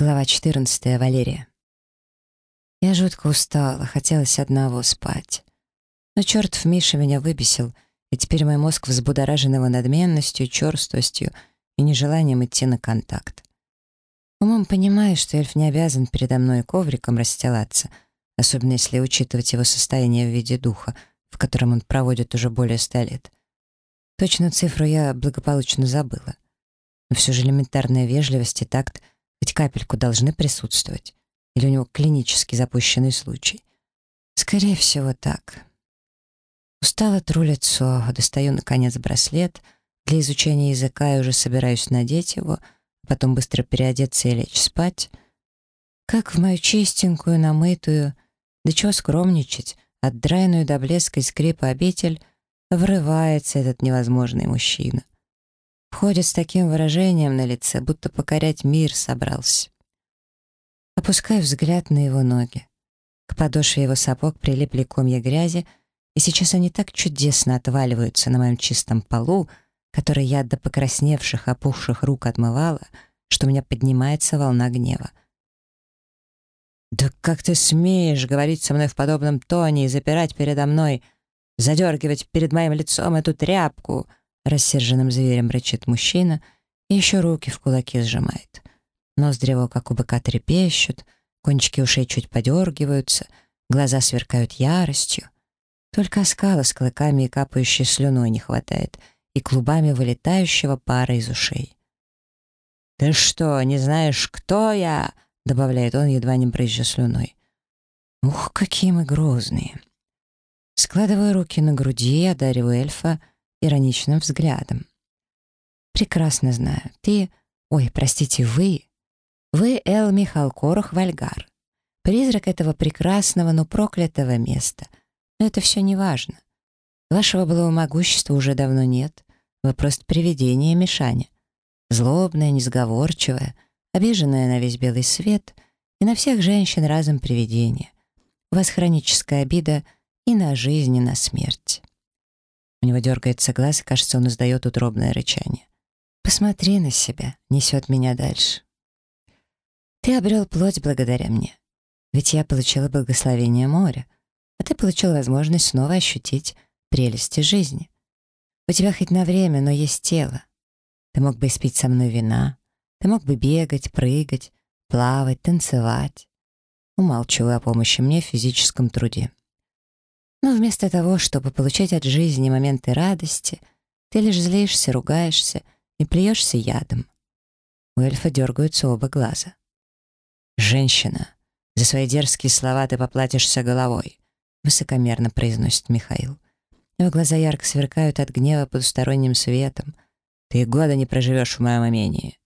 Глава 14. Валерия. Я жутко устала, хотелось одного спать. Но чертов Миша меня выбесил, и теперь мой мозг взбудоражен его надменностью, черствостью и нежеланием идти на контакт. Умом понимаю, что эльф не обязан передо мной ковриком расстилаться, особенно если учитывать его состояние в виде духа, в котором он проводит уже более ста лет. Точную цифру я благополучно забыла. Но все же элементарная вежливость и такт — Хоть капельку должны присутствовать. Или у него клинически запущенный случай. Скорее всего, так. Устала тру лицо, достаю, наконец, браслет. Для изучения языка и уже собираюсь надеть его, а потом быстро переодеться и лечь спать. Как в мою чистенькую, намытую, да чего скромничать, отдраенную до блеска и скрипа обитель, врывается этот невозможный мужчина. Входит с таким выражением на лице, будто покорять мир собрался. Опускаю взгляд на его ноги. К подошве его сапог прилипли комья грязи, и сейчас они так чудесно отваливаются на моем чистом полу, который я до покрасневших, опухших рук отмывала, что у меня поднимается волна гнева. «Да как ты смеешь говорить со мной в подобном тоне и запирать передо мной, задергивать перед моим лицом эту тряпку?» Рассерженным зверем рычит мужчина и еще руки в кулаки сжимает. Ноздри его, как у быка, трепещут, кончики ушей чуть подергиваются, глаза сверкают яростью. Только оскала с клыками и капающей слюной не хватает, и клубами вылетающего пара из ушей. «Ты что, не знаешь, кто я?» — добавляет он, едва не брызжа слюной. «Ух, какие мы грозные!» Складываю руки на груди, одариваю эльфа ироничным взглядом. «Прекрасно знаю. Ты... Ой, простите, вы... Вы Эл Михалкорох Вальгар. Призрак этого прекрасного, но проклятого места. Но это все не важно. Вашего былого могущества уже давно нет. Вы просто привидение Мишаня. Злобное, несговорчивое, обиженное на весь белый свет и на всех женщин разом привидение. У вас хроническая обида и на жизнь, и на смерть. У него дергается глаз, и, кажется, он издает утробное рычание. «Посмотри на себя», — несет меня дальше. «Ты обрел плоть благодаря мне. Ведь я получила благословение моря, а ты получил возможность снова ощутить прелести жизни. У тебя хоть на время, но есть тело. Ты мог бы испить со мной вина, ты мог бы бегать, прыгать, плавать, танцевать. Умалчиваю о помощи мне в физическом труде. Но вместо того, чтобы получать от жизни моменты радости, ты лишь злишься, ругаешься и плюешься ядом. У эльфа дергаются оба глаза. «Женщина, за свои дерзкие слова ты поплатишься головой», высокомерно произносит Михаил. Его глаза ярко сверкают от гнева потусторонним светом. «Ты года не проживешь в моем имении».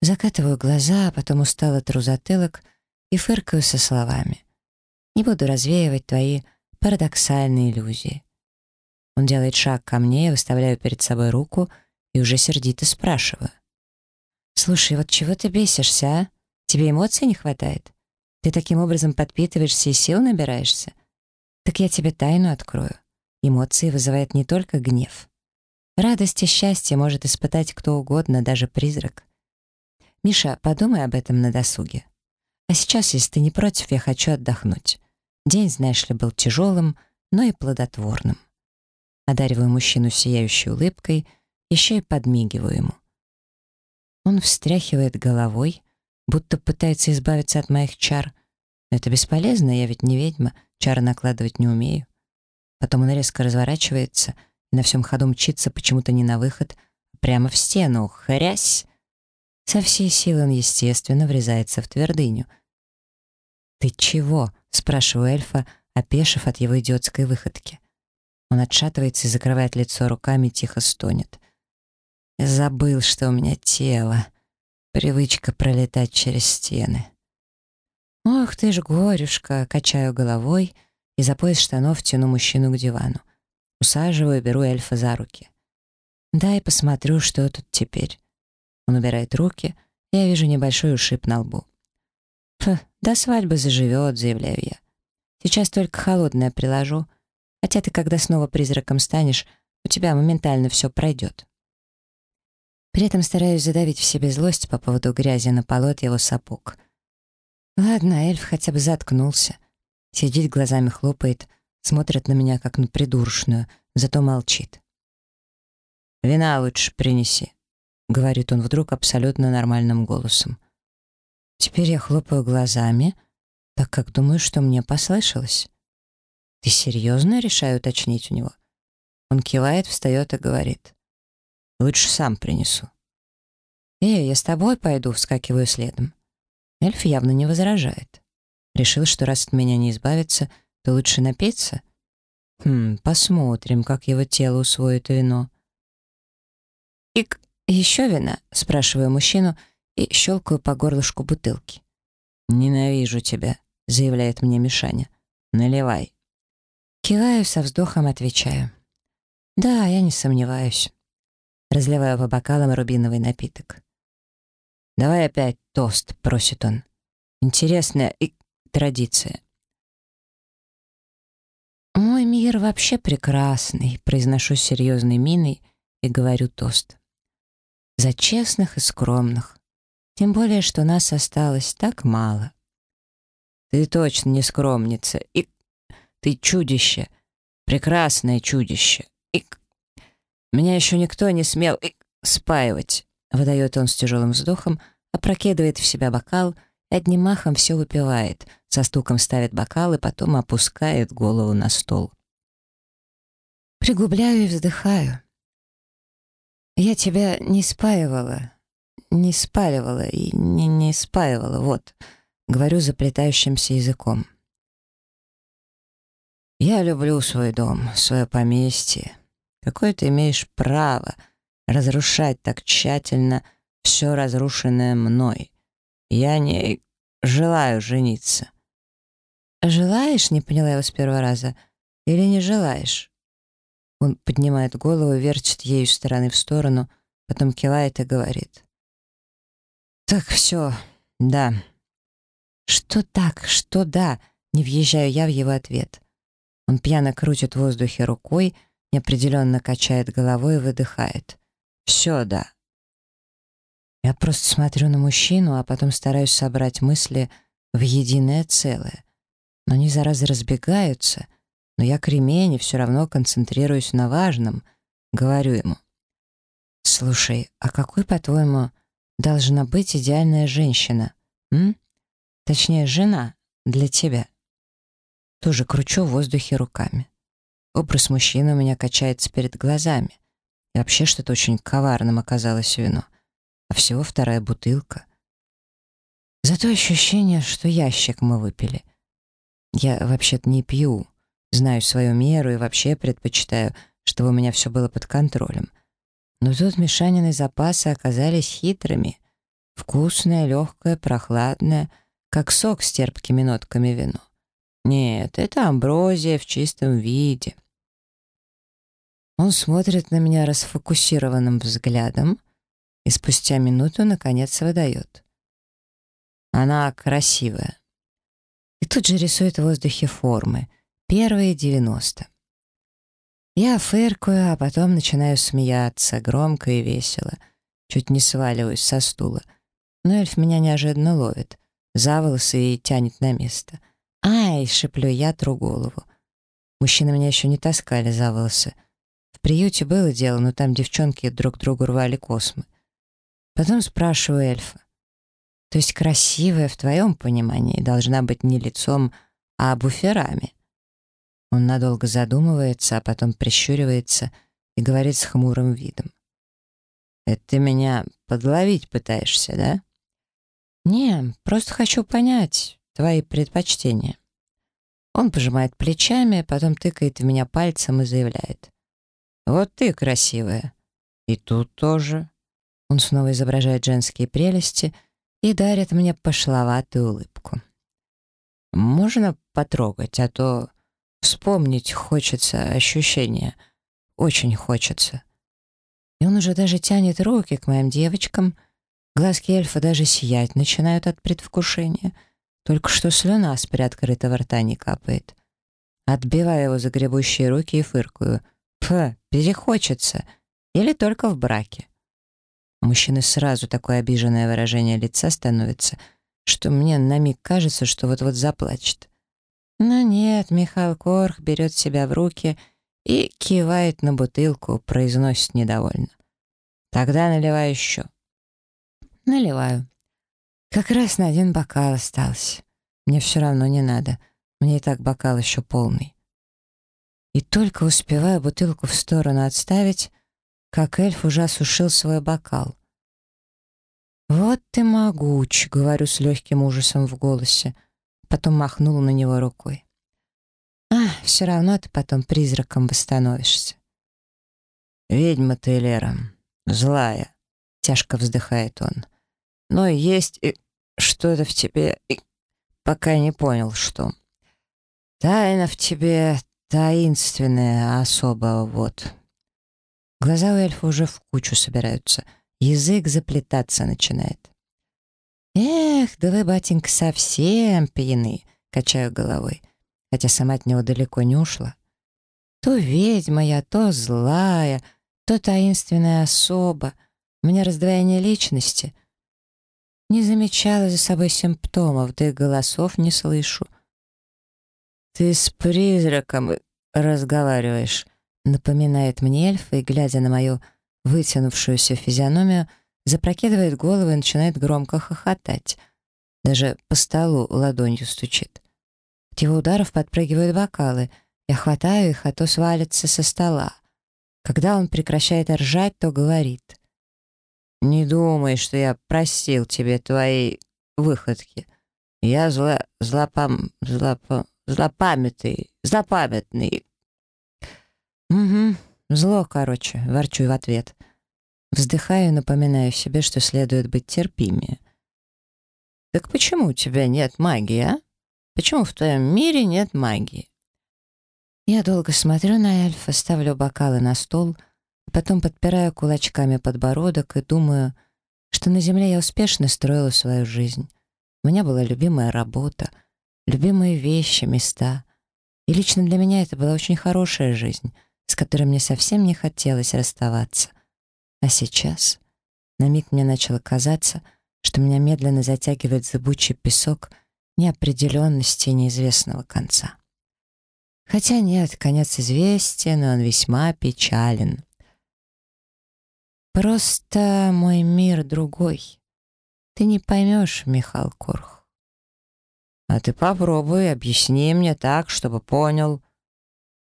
Закатываю глаза, а потом устало тру затылок и фыркаю со словами. «Не буду развеивать твои парадоксальные иллюзии. Он делает шаг ко мне, я выставляю перед собой руку и уже сердито спрашиваю. «Слушай, вот чего ты бесишься, а? Тебе эмоций не хватает? Ты таким образом подпитываешься и сил набираешься? Так я тебе тайну открою. Эмоции вызывают не только гнев. Радость и счастье может испытать кто угодно, даже призрак. Миша, подумай об этом на досуге. А сейчас, если ты не против, я хочу отдохнуть. День, знаешь ли, был тяжелым, но и плодотворным. Одариваю мужчину сияющей улыбкой, еще и подмигиваю ему. Он встряхивает головой, будто пытается избавиться от моих чар. Но это бесполезно, я ведь не ведьма, чары накладывать не умею. Потом он резко разворачивается и на всем ходу мчится почему-то не на выход, а прямо в стену. Хрясь! Со всей силы он, естественно, врезается в твердыню. «Ты чего?» — спрашиваю эльфа, опешив от его идиотской выходки. Он отшатывается и закрывает лицо руками, тихо стонет. «Я забыл, что у меня тело. Привычка пролетать через стены». «Ох ты ж, горюшка!» — качаю головой и за пояс штанов тяну мужчину к дивану. Усаживаю и беру эльфа за руки. «Дай посмотрю, что тут теперь». Он убирает руки, я вижу небольшой ушиб на лбу. «Фу, до свадьбы заживет», — заявляю я. «Сейчас только холодное приложу. Хотя ты, когда снова призраком станешь, у тебя моментально все пройдет». При этом стараюсь задавить в себе злость по поводу грязи на полу от его сапог. Ладно, эльф хотя бы заткнулся. Сидит, глазами хлопает, смотрит на меня, как на придурочную, зато молчит. «Вина лучше принеси», — говорит он вдруг абсолютно нормальным голосом. Теперь я хлопаю глазами, так как думаю, что мне послышалось. «Ты серьезно?» — решаю уточнить у него. Он кивает, встает и говорит. «Лучше сам принесу». «Эй, я с тобой пойду», — вскакиваю следом. Эльф явно не возражает. Решил, что раз от меня не избавиться, то лучше напиться. Хм, посмотрим, как его тело усвоит вино. «Ик, еще вина?» — спрашиваю мужчину и щелкаю по горлышку бутылки. «Ненавижу тебя», — заявляет мне Мишаня. «Наливай». Киваю, со вздохом отвечаю. «Да, я не сомневаюсь». Разливаю по бокалам рубиновый напиток. «Давай опять тост», — просит он. «Интересная и традиция». «Мой мир вообще прекрасный», — произношу серьезной миной и говорю тост. «За честных и скромных. Тем более, что нас осталось так мало». «Ты точно не скромница и ты чудище, прекрасное чудище. И меня еще никто не смел и спаивать. Выдает он с тяжелым вздохом, опрокидывает в себя бокал и одним махом все выпивает, со стуком ставит бокал и потом опускает голову на стол. Пригубляю и вздыхаю. Я тебя не спаивала, не спаливала и не, не спаивала, вот, говорю заплетающимся языком. Я люблю свой дом, свое поместье. Какое ты имеешь право разрушать так тщательно все разрушенное мной? Я не желаю жениться. «Желаешь?» — не поняла его с первого раза. «Или не желаешь?» Он поднимает голову, вертит ею стороны в сторону, потом кивает и говорит. «Так все, да». «Что так? Что да?» — не въезжаю я в его ответ. Он пьяно крутит в воздухе рукой, неопределенно качает головой и выдыхает. «Все, да». Я просто смотрю на мужчину, а потом стараюсь собрать мысли в единое целое. Но они, заразы, разбегаются, но я кремень и все равно концентрируюсь на важном. Говорю ему. «Слушай, а какой, по-твоему, должна быть идеальная женщина? М? Точнее, жена для тебя?» Тоже кручу в воздухе руками. Образ мужчины у меня качается перед глазами. И вообще что-то очень коварным оказалось вино. А всего вторая бутылка. Зато ощущение, что ящик мы выпили. Я вообще-то не пью. Знаю свою меру и вообще предпочитаю, чтобы у меня все было под контролем. Но тут мешанины запасы оказались хитрыми. Вкусное, легкое, прохладное, как сок с терпкими нотками вино. Нет, это амброзия в чистом виде. Он смотрит на меня расфокусированным взглядом и спустя минуту, наконец, выдает. Она красивая. И тут же рисует в воздухе формы. Первые девяносто. Я фыркаю, а потом начинаю смеяться, громко и весело. Чуть не сваливаюсь со стула. Но эльф меня неожиданно ловит, за волосы и тянет на место. «Ай!» — шеплю я, тру голову. Мужчины меня еще не таскали за волосы. В приюте было дело, но там девчонки друг другу рвали космы. Потом спрашиваю эльфа. То есть красивая в твоем понимании должна быть не лицом, а буферами? Он надолго задумывается, а потом прищуривается и говорит с хмурым видом. «Это ты меня подловить пытаешься, да?» «Не, просто хочу понять, твои предпочтения». Он пожимает плечами, потом тыкает в меня пальцем и заявляет. «Вот ты красивая. И тут тоже». Он снова изображает женские прелести и дарит мне пошловатую улыбку. «Можно потрогать, а то вспомнить хочется ощущения. Очень хочется». И он уже даже тянет руки к моим девочкам. Глазки эльфа даже сиять начинают от предвкушения — только что слюна с приоткрытого рта не капает. Отбиваю его загребущие руки и фыркую. П, перехочется. Или только в браке. У мужчины сразу такое обиженное выражение лица становится, что мне на миг кажется, что вот-вот заплачет. Но нет, Михаил Корх берет себя в руки и кивает на бутылку, произносит недовольно. «Тогда наливай еще». Наливаю. Как раз на один бокал остался. Мне все равно не надо. Мне и так бокал еще полный. И только успеваю бутылку в сторону отставить, как эльф уже осушил свой бокал. «Вот ты могуч», — говорю с легким ужасом в голосе. Потом махнула на него рукой. «А, все равно ты потом призраком восстановишься». «Ведьма ты, Лера, злая», — тяжко вздыхает он. «Но есть и что-то в тебе, и пока не понял, что. Тайна в тебе таинственная особо, вот». Глаза у эльфа уже в кучу собираются, язык заплетаться начинает. «Эх, да вы, батенька, совсем пьяны!» — качаю головой, хотя сама от него далеко не ушла. То ведьма я, то злая, то таинственная особа. У меня раздвоение личности. Не замечала за собой симптомов, да и голосов не слышу. «Ты с призраком разговариваешь», Напоминает мне эльф и, глядя на мою вытянувшуюся физиономию, запрокидывает голову и начинает громко хохотать. Даже по столу ладонью стучит. От его ударов подпрыгивают бокалы. Я хватаю их, а то свалится со стола. Когда он прекращает ржать, то говорит. «Не думай, что я просил тебе твои выходки. Я зло... злопам... злопам... злопамятный... злопамятный. «Угу, зло, короче», — ворчу в ответ. Вздыхаю, напоминаю себе, что следует быть терпимее. «Так почему у тебя нет магии, а? Почему в твоем мире нет магии?» Я долго смотрю на эльфа, ставлю бокалы на стол, а потом подпираю кулачками подбородок и думаю, что на земле я успешно строила свою жизнь. У меня была любимая работа, любимые вещи, места. И лично для меня это была очень хорошая жизнь — с которой мне совсем не хотелось расставаться. А сейчас на миг мне начало казаться, что меня медленно затягивает зыбучий песок неопределенности и неизвестного конца. Хотя нет, конец известен, но он весьма печален. Просто мой мир другой. Ты не поймешь, Михаил Корх. А ты попробуй, объясни мне так, чтобы понял.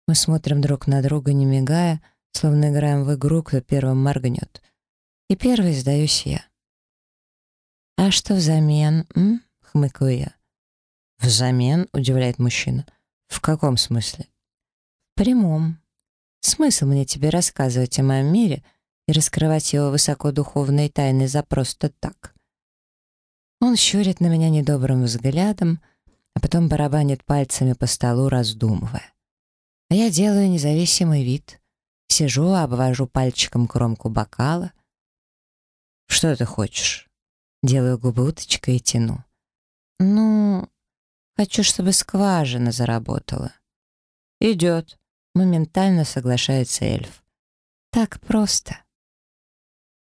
Мы смотрим друг на друга, не мигая, словно играем в игру, кто первым моргнет. И первый сдаюсь я. «А что взамен, м?» — хмыкаю я. «Взамен?» — удивляет мужчина. «В каком смысле?» «В прямом. Смысл мне тебе рассказывать о моем мире и раскрывать его высокодуховные тайны за просто так?» Он щурит на меня недобрым взглядом, а потом барабанит пальцами по столу, раздумывая. А я делаю независимый вид. Сижу, обвожу пальчиком кромку бокала. «Что ты хочешь?» Делаю губы уточкой и тяну. «Ну, хочу, чтобы скважина заработала». «Идет», — моментально соглашается эльф. «Так просто».